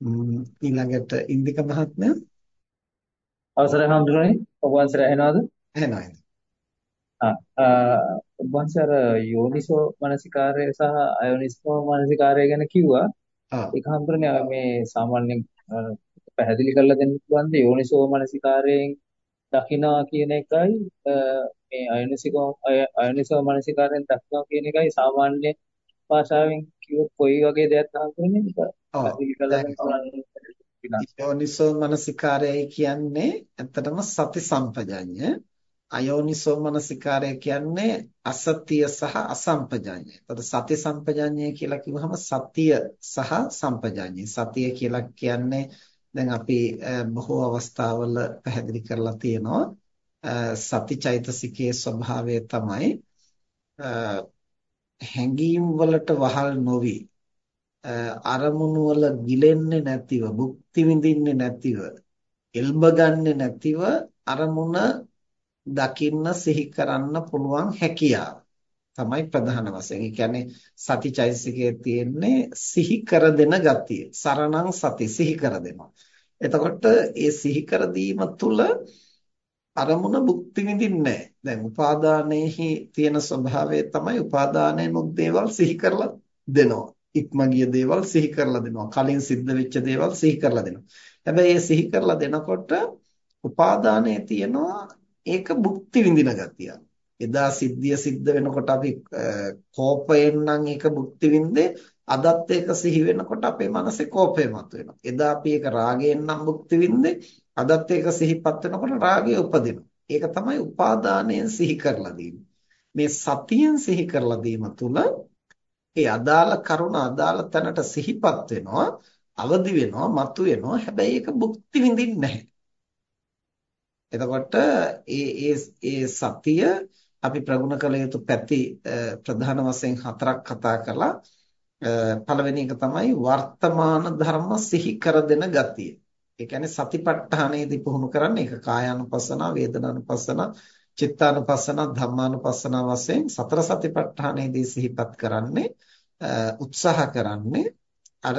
ඊළඟට ඉන්දික මහත්මයා අවසරයි හඳුනන්නේ ඔබ වහන්සේට ඇහෙනවද? එහෙනම්. ආ ඔබ වහන්සේ යෝනිසෝ මනසිකාරය සහ අයෝනිසෝ මනසිකාරය ගැන කිව්වා. ඒක හඳුනන්නේ මේ සාමාන්‍යයෙන් පැහැදිලි කරලා දෙන්න පුළුවන්ද යෝනිසෝ මනසිකාරයෙන් දකිනවා කියන එකයි මේ අයෝනිසෝ අයෝනිසෝ මනසිකාරයෙන් දකිනවා කියන එකයි සාමාන්‍ය භාෂාවෙන් කිව්වොත් කොයි වගේ දෙයක්ද හඳුනන්නේ? ඒක ඔව් පැහැදිලි කරලා දෙන්න පුළුවන්. යෝනිසෝ මනසිකාරයයි කියන්නේ ඇත්තටම සති සම්පජඤ්ඤ අයෝනිසෝ මනසිකාරය කියන්නේ අසතිය සහ අසම්පජඤ්ඤය. එතකොට සති සම්පජඤ්ඤය කියලා කිව්වහම සතිය සහ සම්පජඤ්ඤය. සතිය කියලා කියන්නේ දැන් අපි බොහෝ අවස්ථාවල පැහැදිලි කරලා තියෙනවා සති චෛතසිකයේ ස්වභාවය තමයි හැඟීම් වලට වහල් නොවි අරමුණු වල ගිලෙන්නේ නැතිව භුක්ති විඳින්නේ නැතිව එල්බ ගන්නෙ නැතිව අරමුණ දකින්න සිහි කරන්න පුළුවන් හැකියාව තමයි ප්‍රධාන වශයෙන්. ඒ කියන්නේ සතිචෛසිකයේ තියෙන්නේ සිහි කර දෙන ගතිය. සරණං සති සිහි කර දෙනවා. එතකොට ඒ සිහි කර දීම තුළ අරමුණ භුක්ති විඳින්නේ දැන් උපාදානයේහි තියෙන ස්වභාවය තමයි උපාදානයනොත් දේවල් සිහි කරලා දෙනවා. ඉක්ම ගිය දේවල් සිහි කරලා දෙනවා. කලින් සිද්ධ වෙච්ච දේවල් සිහි කරලා දෙනවා. හැබැයි ඒ සිහි කරලා දෙනකොට උපාදානයේ තියෙනවා ඒක භුක්ති විඳින ගතිය. එදා සිද්ධිය සිද්ධ වෙනකොට අපි කෝපයෙන් නම් ඒක භුක්ති විඳේ අදත් ඒක සිහි වෙනකොට අපේ මනසේ කෝපය මතුවෙනවා. එදා අපි ඒක රාගයෙන් නම් භුක්ති විඳේ අදත් ඒක සිහිපත් වෙනකොට රාගය උපදිනවා. ඒක තමයි උපාදානයෙන් සිහි කරලා මේ සතියෙන් සිහි කරලා දීම තුල ඒ අදාළ කරුණ අදාළ තැනට සිහිපත් වෙනවා අවදි වෙනවා මතු වෙනවා හැබැයි ඒක භුක්ති විඳින්නේ නැහැ එතකොට ඒ ඒ ඒ සතිය අපි ප්‍රගුණ කළ යුතු පැති ප්‍රධාන වශයෙන් හතරක් කතා කළා පළවෙනි එක තමයි වර්තමාන ධර්ම සිහි කර දෙන ගතිය. ඒ කියන්නේ සතිපට්ඨානයේදී පුහුණු කරන්නේ ඒක කායානුපස්සන, වේදනානුපස්සන, චිත්තානුපස්සන, ධම්මානුපස්සන වශයෙන් සතර සතිපට්ඨානයේදී සිහිපත් කරන්නේ උත්සාහ කරන්නේ අර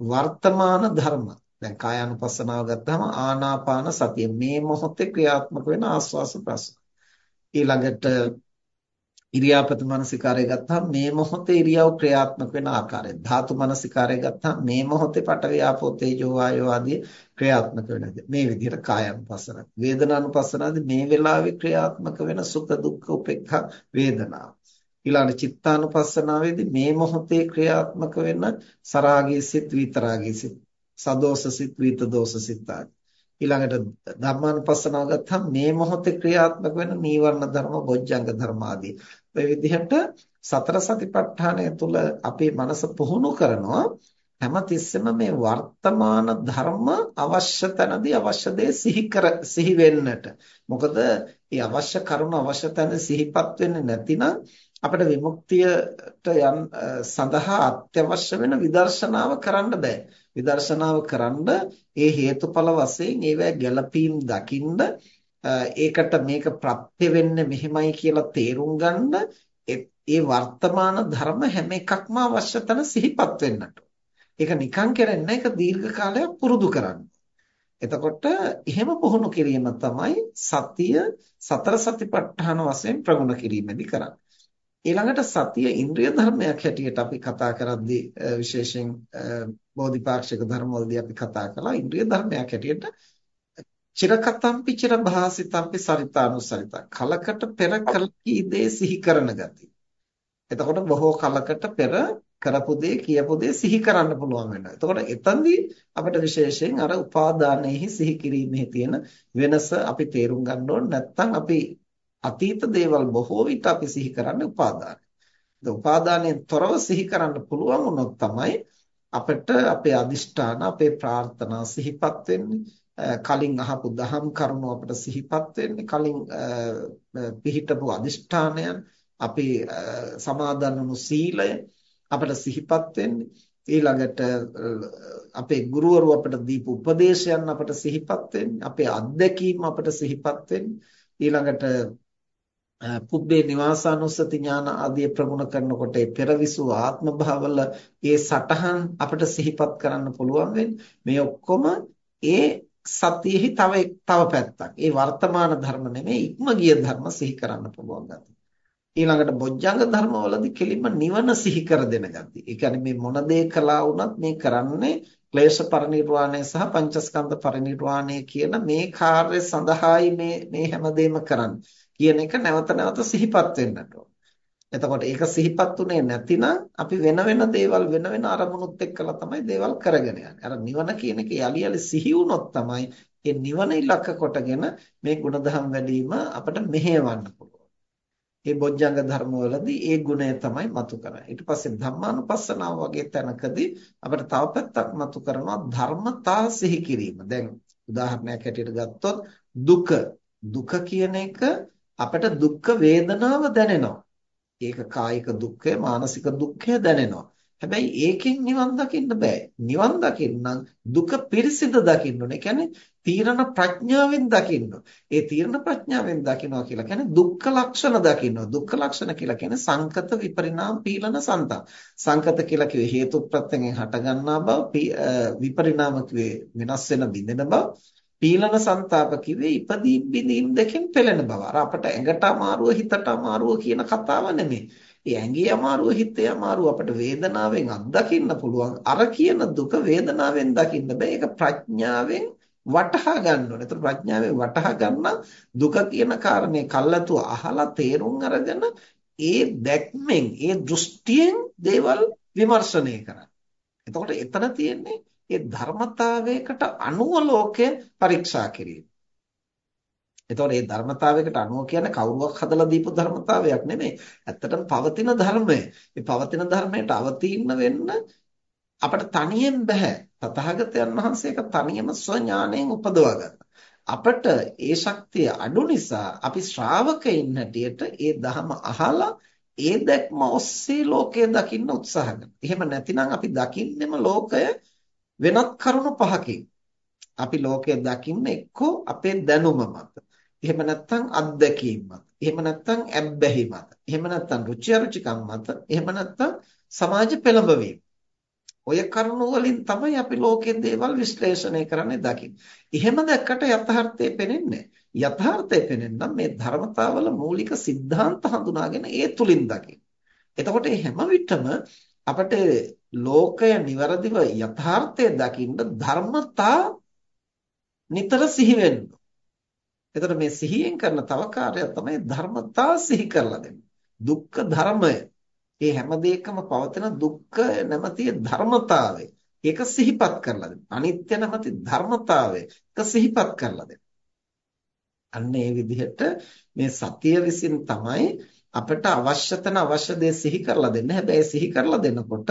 වර්තමාන ධර්ම. දැන් කායානුපස්සනාව ගත්තාම ආනාපාන සතිය මේ මොහොතේ ක්‍රියාත්මක වෙන ආස්වාස ප්‍රස්වාස ඊළඟට ඉරියාපත මනසිකාරය ගත්තාම මේ මොහොතේ ඉරියව් ක්‍රියාත්මක වෙන ආකාරය. ධාතු මනසිකාරය ගත්තාම මේ මොහොතේ පඨවි ආපෝ තේජෝ වායෝ ආදී ක්‍රියාත්මක වෙන මේ විදිහට කායानुපස්සන වේදනානුපස්සනදී මේ වෙලාවේ ක්‍රියාත්මක වෙන සුඛ දුක්ඛ උපේක්ඛා වේදනාව. ඊළඟ චිත්තානුපස්සනාවේදී මේ මොහොතේ ක්‍රියාත්මක වෙන සරාගී සිත් විතරාගී සිත් සදෝස සිත් විතදෝස සිත් ආදී. ඊළඟට ධර්මානුපස්සනාව ගත්තම මේ මොහොතේ ක්‍රියාත්මක වෙන නීවරණ ධර්ම, බොජ්ජංග ධර්ම ආදී. මේ විදිහට සතර සතිපට්ඨානය තුළ අපේ මනස පුහුණු කරනවා හැමතිස්සෙම මේ වර්තමාන ධර්ම අවශ්‍ය තැනදී අවශ්‍ය දේ සිහි කර සිහි වෙන්නට. මොකද මේ අවශ්‍ය කරුණ අවශ්‍ය තැන සිහිපත් වෙන්නේ නැතිනම් අපිට විමුක්තියට යන් සඳහා අත්‍යවශ්‍ය වෙන විදර්ශනාව කරන්න බෑ. විදර්ශනාව කරන්න ඒ හේතුඵල වශයෙන් ඒවැ ගැළපීම් දකින්න ඒකට මේක ප්‍රත්‍ය වෙන්නේ මෙහෙමයි කියලා තේරුම් ගන්න ඒ වර්තමාන ධර්ම හැම එකක්ම අවශ්‍ය තැන සිහිපත් වෙන්නට. ඒක නිකන් කරන්නේ ඒක දීර්ඝ කාලයක් පුරුදු කරන්න. එතකොට එහෙම පුහුණු කිරීම තමයි සතිය සතර සතිපට්ඨාන වශයෙන් ප්‍රගුණ කිරීමේදී කරන්නේ. ඊළඟට සතිය ඉන්ද්‍රිය ධර්මයක් හැටියට අපි කතා කරද්දී විශේෂයෙන් බෝධිපාක්ෂික ධර්මවලදී අපි කතා කළා ඉන්ද්‍රිය ධර්මයක් හැටියට චිරකතම්පි චිර භාසිතම්පි සරිතානුසරිත කලකට පෙර කල කී සිහි කරන ගතිය. එතකොට බොහෝ කලකට පෙර කරපු දේ කියපු දේ සිහි කරන්න පුළුවන් වෙනවා. එතකොට එතනදී අපිට විශේෂයෙන් අර උපාදානයේහි සිහි කිරීමේ තියෙන වෙනස අපි තේරුම් ගන්න ඕනේ. නැත්නම් අපි අතීත දේවල් බොහෝ විට අපි සිහි කරන්නේ උපාදානයි. උපාදානයෙන් තොරව සිහි කරන්න පුළුවන් වුණොත් තමයි අපිට අපේ අදිෂ්ඨාන අපේ ප්‍රාර්ථනා සිහිපත් වෙන්නේ කලින් අහපු දහම් කරුණු අපිට සිහිපත් වෙන්නේ කලින් පිහිටපු අදිෂ්ඨානයන් අපි සමාදන් වුණු සීලය අපිට සිහිපත් වෙන්නේ ඊළඟට අපේ ගුරුවරු අපිට දීපු උපදේශයන් අපිට සිහිපත් වෙන්නේ අපේ අත්දැකීම් අපිට සිහිපත් වෙන්නේ ඊළඟට පුබ්බේ නිවාසානුස්සති ඥාන ආදී ප්‍රගුණ කරනකොට ඒ පෙරවිසු ආත්ම භාවවල ඒ සටහන් අපිට සිහිපත් කරන්න පුළුවන් මේ ඔක්කොම ඒ සතියෙහි තව තව පැත්තක්. ඒ වර්තමාන ධර්ම නෙමෙයි ඉක්ම ගිය ධර්ම සිහි කරන්න පුළුවන් ගතිය. ඊළඟට බොජ්ජංග ධර්මවලදී කෙලින්ම නිවන සිහි කර දෙන ගතිය. ඒ කියන්නේ මේ මොන දේ කළා වුණත් මේ කරන්නේ ක්ලේශ පරිනිර්වාණය සහ පංචස්කන්ධ පරිනිර්වාණය කියන මේ කාර්ය සඳහායි මේ මේ හැමදේම කරන්නේ. කියන එක නැවත නැවත සිහිපත් වෙන්නට එතකොට ඒක සිහිපත් උනේ නැතිනම් අපි වෙන වෙන දේවල් වෙන වෙන අරමුණුත් එක්කලා තමයි දේවල් කරගෙන යන්නේ. අර නිවන කියන එක යලි යලි සිහි වුණොත් තමයි ඒ නිවන ඉලක්ක කොටගෙන මේ ಗುಣධම් වැඩිම අපිට මෙහෙයවන්න පුළුවන්. මේ බොජ්ජංග ධර්මවලදී ඒ ගුණය තමයි මතු කරන්නේ. ඊට පස්සේ ධම්මානුපස්සනාව වගේ තැනකදී අපිට තව පැත්තක් මතු කරනවා ධර්මතා සිහි කිරීම. දැන් උදාහරණයක් හැටියට ගත්තොත් දුක දුක කියන එක අපට දුක්ඛ වේදනාව දැනෙනවා. ඒක කායික දුක්ඛය, මානසික දුක්ඛය දැනෙනවා. හැබැයි ඒකෙන් නිවන් දකින්න බෑ. නිවන් දකින්න දුක පිරිසිදු දකින්න ඕනේ. කියන්නේ තීරණ ප්‍රඥාවෙන් දකින්න. ඒ තීරණ ප්‍රඥාවෙන් දකින්නවා කියලා කියන්නේ දුක්ඛ ලක්ෂණ දකින්නවා. දුක්ඛ ලක්ෂණ කියලා කියන්නේ සංකත විපරිණාම පීලන සන්තං. සංකත කියලා කිව්වේ හේතු ප්‍රත්‍යයෙන් හටගන්නා බව, විපරිණාම කිව්වේ වෙනස් වෙන බිඳෙන බව. පීලන ਸੰతాප කිව්වේ ඉපදීම් බිඳීම් දෙකෙන් පෙළෙන බව. අර අපට ඇඟට අමාරුව හිතට අමාරුව කියන කතාව නෙමෙයි. ඒ ඇඟේ අමාරුව හිතේ අමාරුව අපට වේදනාවෙන් අත්දකින්න පුළුවන්. අර කියන දුක වේදනාවෙන් දකින්න බෑ. ඒක ප්‍රඥාවෙන් වටහා ගන්න ඕනේ. ඒතර ප්‍රඥාවෙන් වටහා ගන්න දුක කියන කාරණේ කල්ලාතු අහලා තේරුම් අරගෙන ඒ දැක්මෙන් ඒ දෘෂ්ටියෙන් දේවල් විමර්ශනය කරන්න. එතකොට එතන තියෙන්නේ ඒ ධර්මතාවයකට අනුව ලෝකය පරීක්ෂා කිරීම. එතකොට මේ ධර්මතාවයකට අනුව කියන්නේ කවුරුවක් හදලා දීපු ධර්මතාවයක් නෙමෙයි. ඇත්තටම පවතින ධර්මය. මේ පවතින ධර්මයට අවතීර්ණ වෙන්න අපට තනියෙන් බෑ. තථාගතයන් වහන්සේ ඒක තනියම ස්වඥාණයෙන් උපදවා ගත්තා. අපට ඒ ශක්තිය අඩු නිසා අපි ශ්‍රාවකයින් හැටියට ඒ ධහම අහලා ඒ දැක්ම ඔස්සේ ලෝකය දකින්න උත්සාහ කරනවා. එහෙම නැතිනම් අපි දකින්නෙම ලෝකය වෙනත් කරුණු පහකින් අපි ලෝකය දකින්න එක්කෝ අපේ දැනුම මත. එහෙම නැත්නම් අත්දැකීම් මත. එහෙම නැත්නම් ඇබ්බැහි මත. එහෙම නැත්නම් රුචි අරුචිකම් මත. එහෙම නැත්නම් සමාජ පෙළඹවීම. ඔය කරුණු වලින් තමයි අපි ලෝකයේ දේවල් විශ්ලේෂණය කරන්නේ දකින්නේ. එහෙම දැක්කට යථාර්ථය පේන්නේ යථාර්ථය පේන්නේ මේ ධර්මතාවල මූලික સિદ્ધාන්ත හඳුනාගෙන ඒ තුලින් දකින්න. එතකොට හැම විටම අපට ලෝකය નિවරදිව යථාර්ථය දකින්න ධර්මතා නිතර සිහි වෙන්න එතකොට මේ සිහියෙන් කරන තව කාර්යයක් තමයි ධර්මතා සිහි කරලා දෙන්න. දුක්ඛ ධර්මය. මේ හැම දෙයකම පවතින දුක්ඛ නැමැති ධර්මතාවය. ඒක සිහිපත් කරලා දෙන්න. අනිත්‍ය නැමැති ධර්මතාවය. ඒක සිහිපත් කරලා දෙන්න. අන්න ඒ විදිහට මේ සතිය විසින් තමයි අපිට අවශ්‍ය තන අවශ්‍ය දේ සිහි කරලා දෙන්න. හැබැයි සිහි කරලා දෙනකොට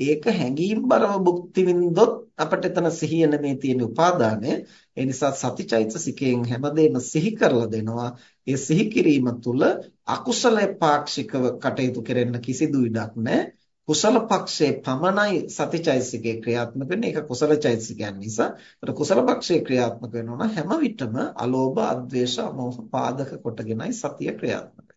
ඒක හැඟීම්බරව භුක්ති විඳොත් අපිට එතන සිහිය නෙමේ තියෙන උපාදානය. ඒ නිසා සතිචෛතසිකයෙන් හැමදේම සිහි කරලා දෙනවා. ඒ සිහි කිරීම තුළ අකුසල පාක්ෂිකව කටයුතු කරන්න කිසිදු ඉඩක් නැහැ. කුසල පක්ෂයේ පමණයි සතිචෛතසිකේ ක්‍රියාත්මක වෙන්නේ. ඒක කුසල චෛතසිකයන් නිසා. ඒත් කුසල පක්ෂයේ ක්‍රියාත්මක වෙනවා හැම විටම අලෝභ, අද්වේෂ, අමෝහ පාදක කොටගෙනයි සතිය ක්‍රියාත්මක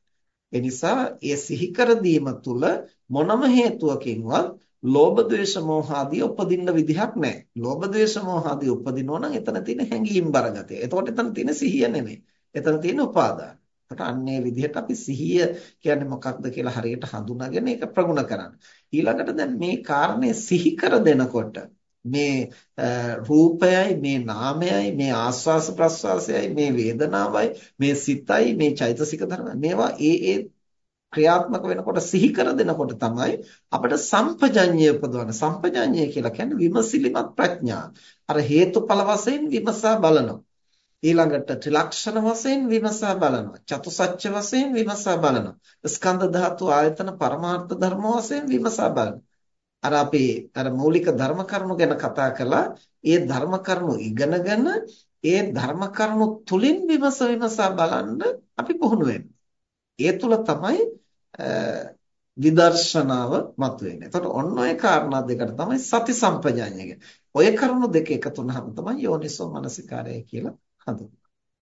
ඒ නිසා ඒ සිහි කර දීම තුළ මොනම හේතුවකින්වත් ලෝභ ද්වේෂ මෝහ ආදී උපදින්න විදිහක් නැහැ. ලෝභ ද්වේෂ මෝහ ආදී උපදිනවා නම් එතන තියෙන හැඟීම් බරගතිය. එතකොට එතන තියෙන සිහිය නෙමෙයි. එතන තියෙන උපාදාන. එතකොට අන්නේ විදිහට අපි සිහිය කියන්නේ මොකක්ද කියලා හරියට හඳුනාගෙන ඒක ප්‍රගුණ කරන්න. ඊළඟට දැන් මේ කාරණේ සිහි කර දෙනකොට මේ රූපයයි මේ නාමයයි මේ ආස්වාස ප්‍රස්වාසයයි මේ වේදනාවයි මේ සිතයි මේ චෛතසික ධර්ම මේවා ඒ ඒ ක්‍රියාත්මක වෙනකොට සිහි කර දෙනකොට තමයි අපිට සම්පජඤ්ඤය උපදවන සම්පජඤ්ඤය කියලා කියන්නේ විමසිලිමත් ප්‍රඥා. අර හේතුඵල වශයෙන් විමසා බලනවා. ඊළඟට ත්‍රිලක්ෂණ වශයෙන් විමසා බලනවා. චතුසත්‍ය වශයෙන් විමසා බලනවා. ස්කන්ධ ධාතු ආයතන පරමාර්ථ ධර්ම වශයෙන් විමසා බලනවා. අර අපි අර මৌলিক ධර්ම කරුණු ගැන කතා කළා. ඒ ධර්ම කරුණු ඉගෙනගෙන ඒ ධර්ම කරුණු තුලින් විමස විමසා බලන්න අපි පුහුණු ඒ තුල තමයි විදර්ශනාව මතුවෙන්නේ. එතකොට ඔන්න ඔය කාරණා දෙකට තමයි සති සම්පජාඤ්ඤය ඔය කරුණු දෙක එකතු වුනහම තමයි යෝනිසෝ මනසිකාරය කියලා හඳුන්වන්නේ.